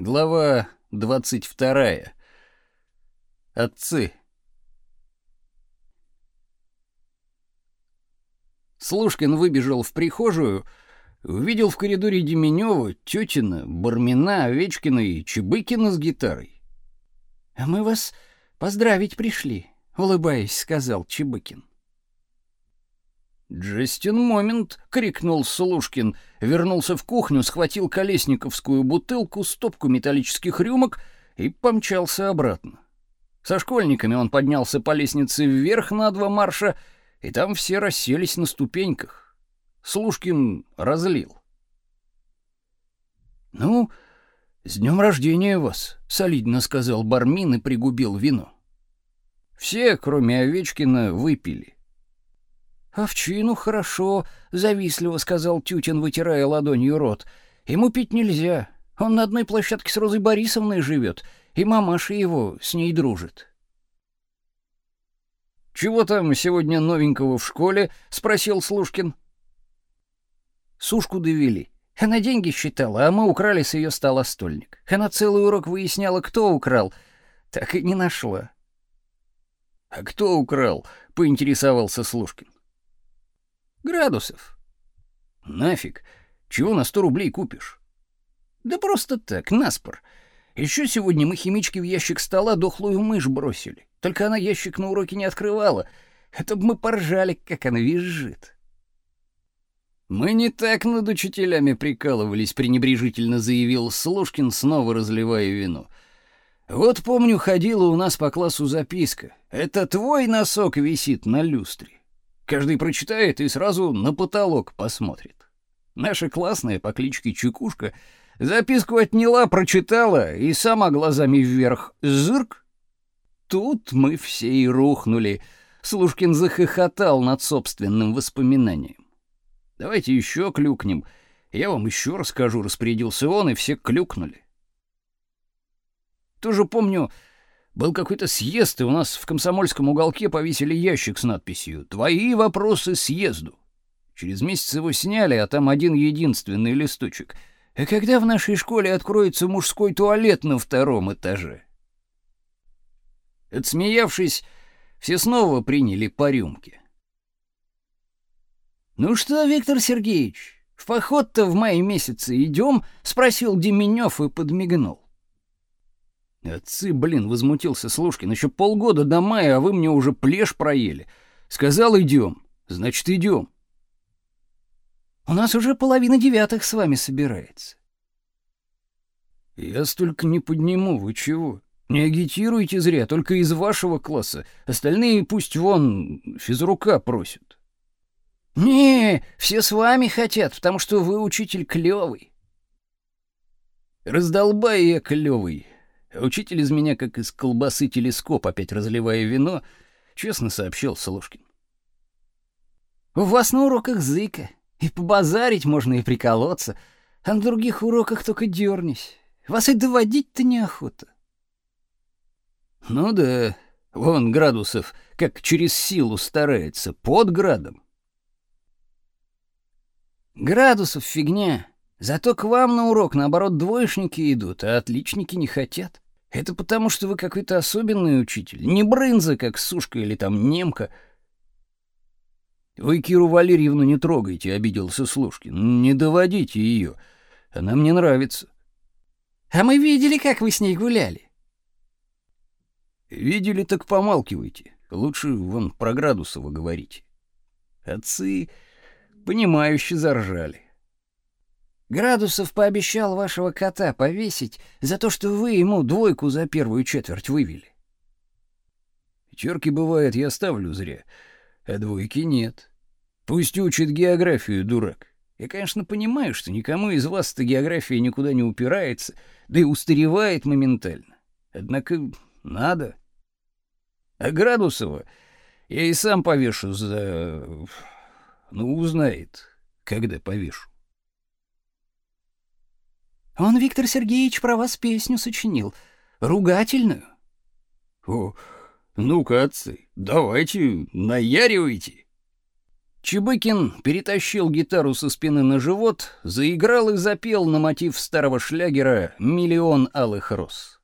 Глава 22. Отцы. Слушкин выбежал в прихожую, увидел в коридоре Деменёва, Тётина, Бармина, Овечкина и Чебыкина с гитарой. «А мы вас поздравить пришли», — улыбаясь, сказал Чебыкин. «Джастин Момент!» — крикнул Слушкин, вернулся в кухню, схватил колесниковскую бутылку, стопку металлических рюмок и помчался обратно. Со школьниками он поднялся по лестнице вверх на два марша, и там все расселись на ступеньках. Слушкин разлил. «Ну, с днем рождения вас!» — солидно сказал Бармин и пригубил вино. Все, кроме Овечкина, выпили. «Овчину хорошо», — завистливо сказал Тютин, вытирая ладонью рот. «Ему пить нельзя. Он на одной площадке с Розой Борисовной живет, и мамаша его с ней дружит». «Чего там сегодня новенького в школе?» — спросил Слушкин. «Сушку довели. Она деньги считала, а мы украли с ее стола стольник. Она целый урок выясняла, кто украл. Так и не нашла». «А кто украл?» — поинтересовался Слушкин. Градусов. Нафиг. Чего на сто рублей купишь? Да просто так, наспор. Еще сегодня мы химички в ящик стола дохлую мышь бросили. Только она ящик на уроке не открывала. Это б мы поржали, как она визжит. Мы не так над учителями прикалывались, пренебрежительно заявил Слушкин, снова разливая вино. Вот помню, ходила у нас по классу записка. Это твой носок висит на люстре. Каждый прочитает и сразу на потолок посмотрит. Наша классная по кличке Чекушка записку отняла, прочитала и сама глазами вверх зырк. Тут мы все и рухнули. Слушкин захохотал над собственным воспоминанием. Давайте еще клюкнем. Я вам еще расскажу, распорядился он, и все клюкнули. Тоже помню, был какой-то съезд, и у нас в комсомольском уголке повесили ящик с надписью «Твои вопросы съезду». Через месяц его сняли, а там один единственный листочек. А когда в нашей школе откроется мужской туалет на втором этаже? Отсмеявшись, все снова приняли по рюмке. «Ну что, Виктор Сергеевич, в поход-то в мае месяце идем?» — спросил Деменев и подмигнул. Отцы, блин, возмутился Слушкин. Еще полгода до мая, а вы мне уже плешь проели. Сказал, идем. Значит, идем. У нас уже половина девятых с вами собирается. Я столько не подниму, вы чего? Не агитируйте зря, только из вашего класса. Остальные пусть вон физрука просят. Не, все с вами хотят, потому что вы учитель клёвый. Раздолбай я клёвый. Учитель из меня как из колбасы телескоп, опять разливая вино, честно сообщил Солошкин. У вас на уроках зыка, и побазарить можно и приколоться, а на других уроках только дернись. Вас и доводить-то неохота. Ну да, вон градусов как через силу старается, под градом. Градусов фигня. Зато к вам на урок, наоборот, двоечники идут, а отличники не хотят. Это потому, что вы какой-то особенный учитель. Не брынза, как сушка или там немка. Вы Киру Валерьевну не трогайте, обиделся Слушкин. Не доводите ее. Она мне нравится. А мы видели, как вы с ней гуляли. Видели, так помалкивайте. Лучше вон про Градусова говорите. Отцы понимающе заржали. Градусов пообещал вашего кота повесить за то, что вы ему двойку за первую четверть вывели. Пятерки бывает, я ставлю зря, а двойки нет. Пусть учит географию, дурак. Я, конечно, понимаю, что никому из вас эта география никуда не упирается, да и устаревает моментально. Однако надо. А Градусова я и сам повешу за... Ну, узнает, когда повешу. Он, Виктор Сергеевич, про вас песню сочинил. Ругательную. О, ну-ка, отцы, давайте, наяривайте. Чебыкин перетащил гитару со спины на живот, заиграл и запел на мотив старого шлягера «Миллион алых роз».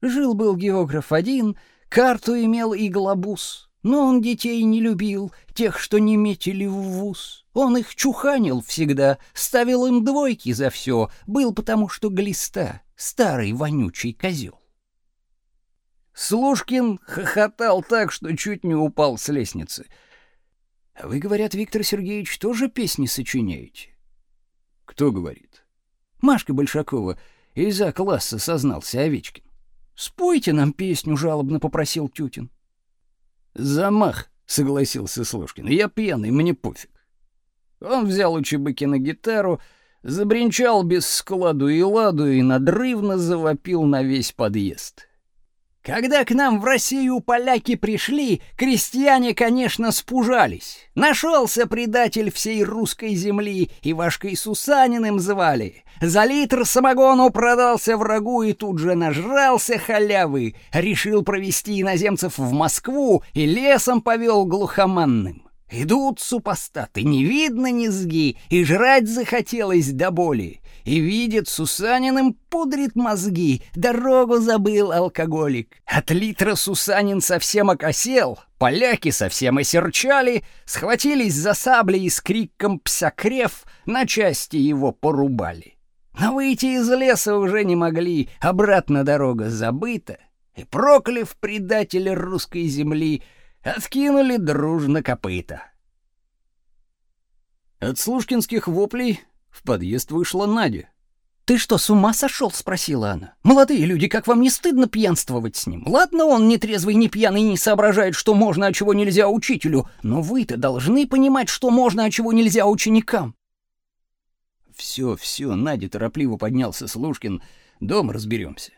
Жил-был географ один, карту имел и глобус, но он детей не любил, тех, что не метили в вуз. Он их чуханил всегда, ставил им двойки за все, был потому что глиста, старый вонючий козел. Слушкин хохотал так, что чуть не упал с лестницы — а вы, говорят, Виктор Сергеевич, тоже песни сочиняете? Кто говорит? Машка Большакова из-за класса сознался Овечкин. Спойте нам песню, жалобно попросил Тютин. Замах, согласился Слушкин. Я пьяный, мне пофиг. Он взял у Чебыкина гитару, забринчал без складу и ладу и надрывно завопил на весь подъезд. Когда к нам в Россию поляки пришли, крестьяне, конечно, спужались. Нашелся предатель всей русской земли, и Вашкой Сусаниным звали. За литр самогону продался врагу и тут же нажрался халявы. Решил провести иноземцев в Москву и лесом повел глухоманным. Идут супостаты, не видно низги, и жрать захотелось до боли и видит, Сусаниным пудрит мозги, дорогу забыл алкоголик. От литра Сусанин совсем окосел, поляки совсем осерчали, схватились за сабли и с криком «Псякрев» на части его порубали. Но выйти из леса уже не могли, обратно дорога забыта, и прокляв предателя русской земли, откинули дружно копыта. От слушкинских воплей в подъезд вышла Надя. «Ты что, с ума сошел?» — спросила она. «Молодые люди, как вам не стыдно пьянствовать с ним? Ладно, он не трезвый, не пьяный, не соображает, что можно, а чего нельзя учителю, но вы-то должны понимать, что можно, а чего нельзя ученикам». «Все, все», — Надя торопливо поднялся Слушкин. «Дома разберемся».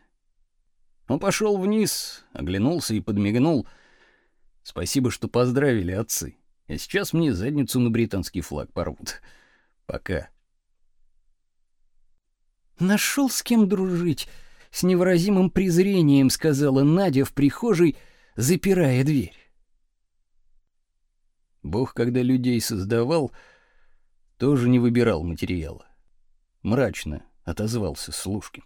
Он пошел вниз, оглянулся и подмигнул. «Спасибо, что поздравили, отцы. А сейчас мне задницу на британский флаг порвут. Пока». Нашел с кем дружить, с невыразимым презрением сказала Надя в прихожей, запирая дверь. Бог, когда людей создавал, тоже не выбирал материала. Мрачно отозвался Слушкин.